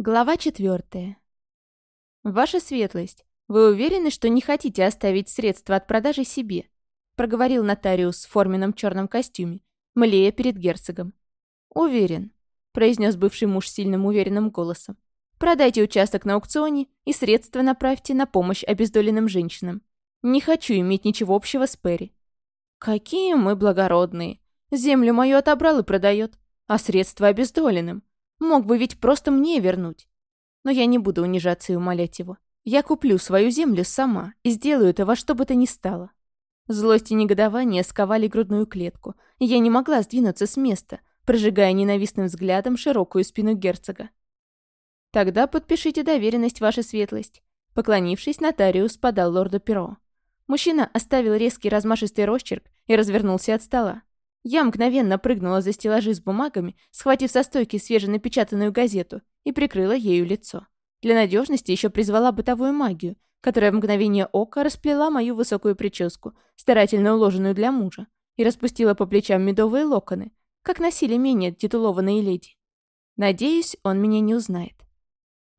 Глава четвертая. «Ваша светлость, вы уверены, что не хотите оставить средства от продажи себе?» проговорил нотариус в форменном черном костюме, млея перед герцогом. «Уверен», произнес бывший муж сильным уверенным голосом. «Продайте участок на аукционе и средства направьте на помощь обездоленным женщинам. Не хочу иметь ничего общего с Перри». «Какие мы благородные! Землю мою отобрал и продает, а средства обездоленным. Мог бы ведь просто мне вернуть. Но я не буду унижаться и умолять его. Я куплю свою землю сама и сделаю это во что бы то ни стало. Злость и негодование сковали грудную клетку, и я не могла сдвинуться с места, прожигая ненавистным взглядом широкую спину герцога. «Тогда подпишите доверенность, ваша светлость». Поклонившись, нотариус подал лорду перо. Мужчина оставил резкий размашистый росчерк и развернулся от стола. Я мгновенно прыгнула за стеллажи с бумагами, схватив со стойки свеженапечатанную газету и прикрыла ею лицо. Для надежности еще призвала бытовую магию, которая в мгновение ока расплела мою высокую прическу, старательно уложенную для мужа, и распустила по плечам медовые локоны, как носили менее титулованные леди. Надеюсь, он меня не узнает.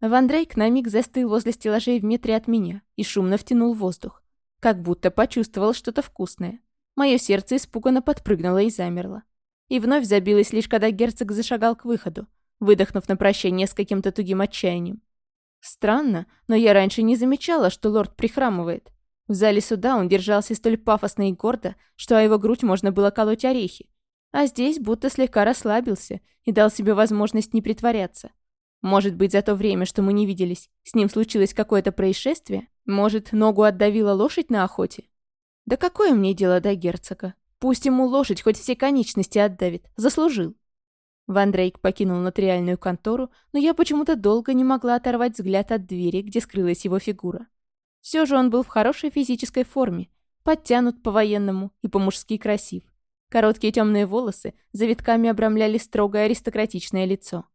Ван Дрейк на миг застыл возле стеллажей в метре от меня и шумно втянул воздух, как будто почувствовал что-то вкусное. Мое сердце испуганно подпрыгнуло и замерло. И вновь забилось лишь когда герцог зашагал к выходу, выдохнув на прощание с каким-то тугим отчаянием. Странно, но я раньше не замечала, что лорд прихрамывает. В зале суда он держался столь пафосно и гордо, что о его грудь можно было колоть орехи. А здесь будто слегка расслабился и дал себе возможность не притворяться. Может быть, за то время, что мы не виделись, с ним случилось какое-то происшествие? Может, ногу отдавила лошадь на охоте? Да какое мне дело до герцога? Пусть ему лошадь хоть все конечности отдавит. Заслужил. Ван Дрейк покинул нотариальную контору, но я почему-то долго не могла оторвать взгляд от двери, где скрылась его фигура. Все же он был в хорошей физической форме, подтянут по-военному и по-мужски красив. Короткие темные волосы завитками обрамляли строгое аристократичное лицо.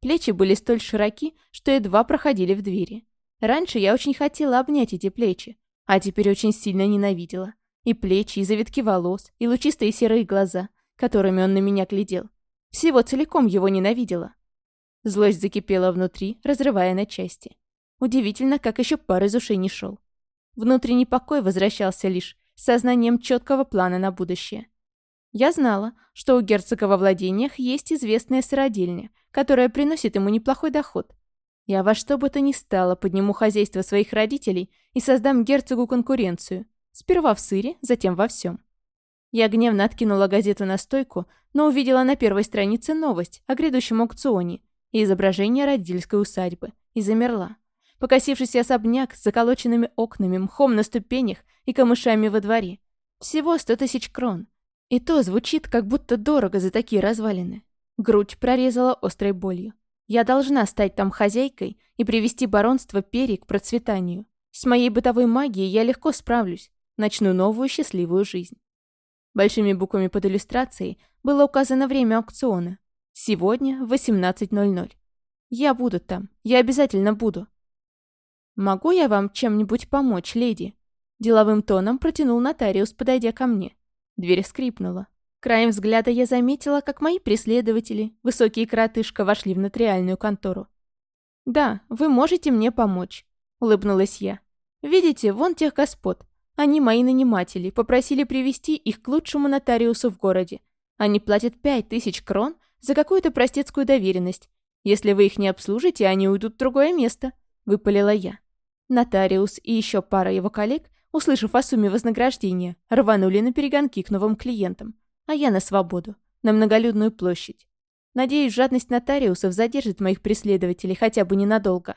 Плечи были столь широки, что едва проходили в двери. Раньше я очень хотела обнять эти плечи, а теперь очень сильно ненавидела. И плечи, и завитки волос, и лучистые серые глаза, которыми он на меня глядел. Всего целиком его ненавидела. Злость закипела внутри, разрывая на части. Удивительно, как еще пар из ушей не шел. Внутренний покой возвращался лишь с сознанием четкого плана на будущее. Я знала, что у герцога во владениях есть известная сыродельня, которая приносит ему неплохой доход. Я во что бы то ни стало подниму хозяйство своих родителей и создам герцогу конкуренцию. Сперва в сыре, затем во всем. Я гневно откинула газету на стойку, но увидела на первой странице новость о грядущем аукционе и изображение родительской усадьбы, и замерла. Покосившийся особняк с заколоченными окнами, мхом на ступенях и камышами во дворе. Всего сто тысяч крон. И то звучит, как будто дорого за такие развалины. Грудь прорезала острой болью. Я должна стать там хозяйкой и привести баронство Пери к процветанию. С моей бытовой магией я легко справлюсь. Начну новую счастливую жизнь. Большими буквами под иллюстрацией было указано время аукциона. Сегодня в 18.00. Я буду там. Я обязательно буду. «Могу я вам чем-нибудь помочь, леди?» Деловым тоном протянул нотариус, подойдя ко мне. Дверь скрипнула. Краем взгляда я заметила, как мои преследователи, высокие коротышка, вошли в нотариальную контору. «Да, вы можете мне помочь», — улыбнулась я. «Видите, вон тех господ. Они мои наниматели, попросили привести их к лучшему нотариусу в городе. Они платят пять тысяч крон за какую-то простецкую доверенность. Если вы их не обслужите, они уйдут в другое место», — выпалила я. Нотариус и еще пара его коллег, услышав о сумме вознаграждения, рванули на перегонки к новым клиентам а я на свободу, на многолюдную площадь. Надеюсь, жадность нотариусов задержит моих преследователей хотя бы ненадолго.